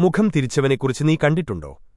മുഖം തിരിച്ചവനെക്കുറിച്ച് നീ കണ്ടിട്ടുണ്ടോ?